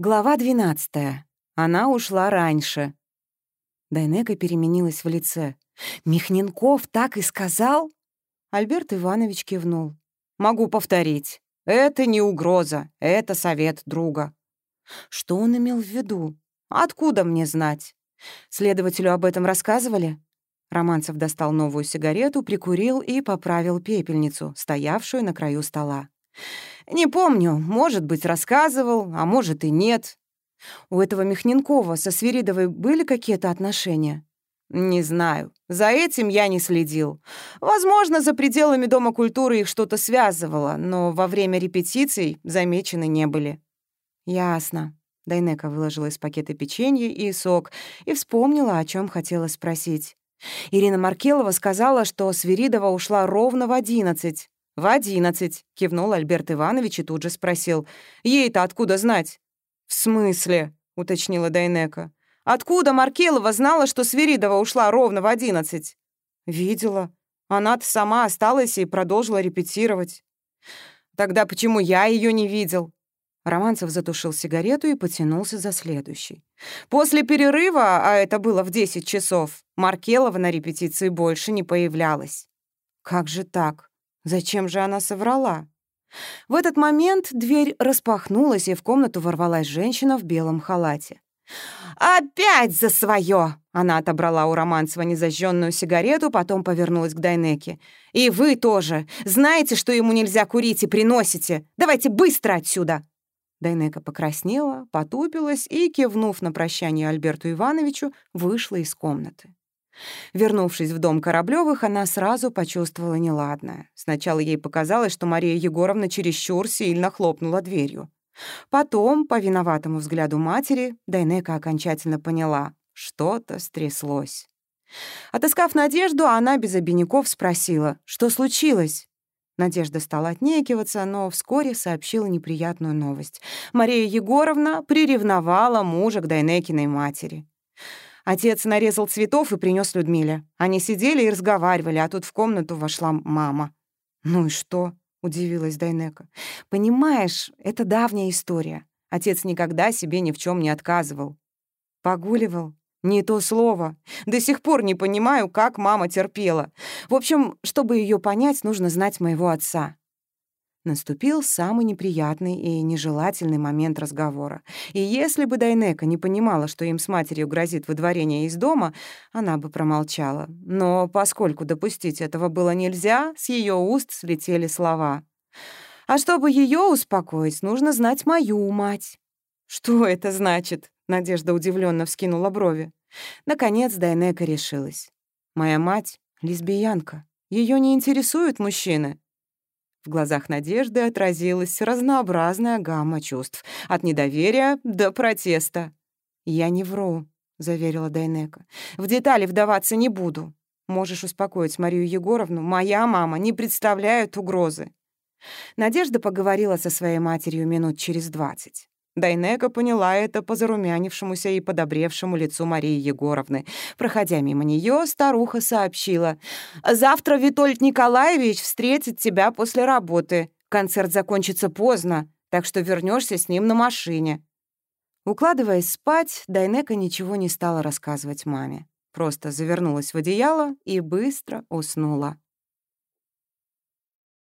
Глава 12. Она ушла раньше. Дайнека переменилась в лице. «Михненков так и сказал?» Альберт Иванович кивнул. «Могу повторить. Это не угроза, это совет друга». Что он имел в виду? Откуда мне знать? Следователю об этом рассказывали? Романцев достал новую сигарету, прикурил и поправил пепельницу, стоявшую на краю стола. «Не помню, может быть, рассказывал, а может и нет. У этого Михненкова со Свиридовой были какие-то отношения?» «Не знаю. За этим я не следил. Возможно, за пределами Дома культуры их что-то связывало, но во время репетиций замечены не были». «Ясно». Дайнека выложила из пакета печенье и сок и вспомнила, о чем хотела спросить. Ирина Маркелова сказала, что Свиридова ушла ровно в одиннадцать. «В одиннадцать», — кивнул Альберт Иванович и тут же спросил. «Ей-то откуда знать?» «В смысле?» — уточнила Дайнека. «Откуда Маркелова знала, что Свиридова ушла ровно в одиннадцать?» «Видела. Она-то сама осталась и продолжила репетировать». «Тогда почему я ее не видел?» Романцев затушил сигарету и потянулся за следующей. После перерыва, а это было в 10 часов, Маркелова на репетиции больше не появлялась. Как же так? Зачем же она соврала? В этот момент дверь распахнулась, и в комнату ворвалась женщина в белом халате. «Опять за свое!» Она отобрала у Романцева незажженную сигарету, потом повернулась к Дайнеке. «И вы тоже! Знаете, что ему нельзя курить и приносите? Давайте быстро отсюда!» Дайнека покраснела, потупилась и, кивнув на прощание Альберту Ивановичу, вышла из комнаты. Вернувшись в дом Кораблёвых, она сразу почувствовала неладное. Сначала ей показалось, что Мария Егоровна чересчур сильно хлопнула дверью. Потом, по виноватому взгляду матери, Дайнека окончательно поняла — что-то стряслось. Отыскав Надежду, она без обиняков спросила, что случилось. Надежда стала отнекиваться, но вскоре сообщила неприятную новость. Мария Егоровна приревновала мужа к Дайнекиной матери. Отец нарезал цветов и принес Людмиле. Они сидели и разговаривали, а тут в комнату вошла мама. «Ну и что?» — удивилась Дайнека. «Понимаешь, это давняя история. Отец никогда себе ни в чем не отказывал. Погуливал? Не то слово. До сих пор не понимаю, как мама терпела. В общем, чтобы ее понять, нужно знать моего отца. Наступил самый неприятный и нежелательный момент разговора. И если бы Дайнека не понимала, что им с матерью грозит выдворение из дома, она бы промолчала. Но поскольку допустить этого было нельзя, с ее уст слетели слова. «А чтобы ее успокоить, нужно знать мою мать». «Что это значит?» — Надежда удивленно вскинула брови. Наконец Дайнека решилась. «Моя мать — лесбиянка. Ее не интересуют мужчины. В глазах Надежды отразилась разнообразная гамма чувств, от недоверия до протеста. «Я не вру», — заверила Дайнека. «В детали вдаваться не буду. Можешь успокоить Марию Егоровну, моя мама не представляет угрозы». Надежда поговорила со своей матерью минут через двадцать. Дайнека поняла это по зарумянившемуся и подобревшему лицу Марии Егоровны. Проходя мимо нее, старуха сообщила. «Завтра Витольд Николаевич встретит тебя после работы. Концерт закончится поздно, так что вернешься с ним на машине». Укладываясь спать, Дайнека ничего не стала рассказывать маме. Просто завернулась в одеяло и быстро уснула.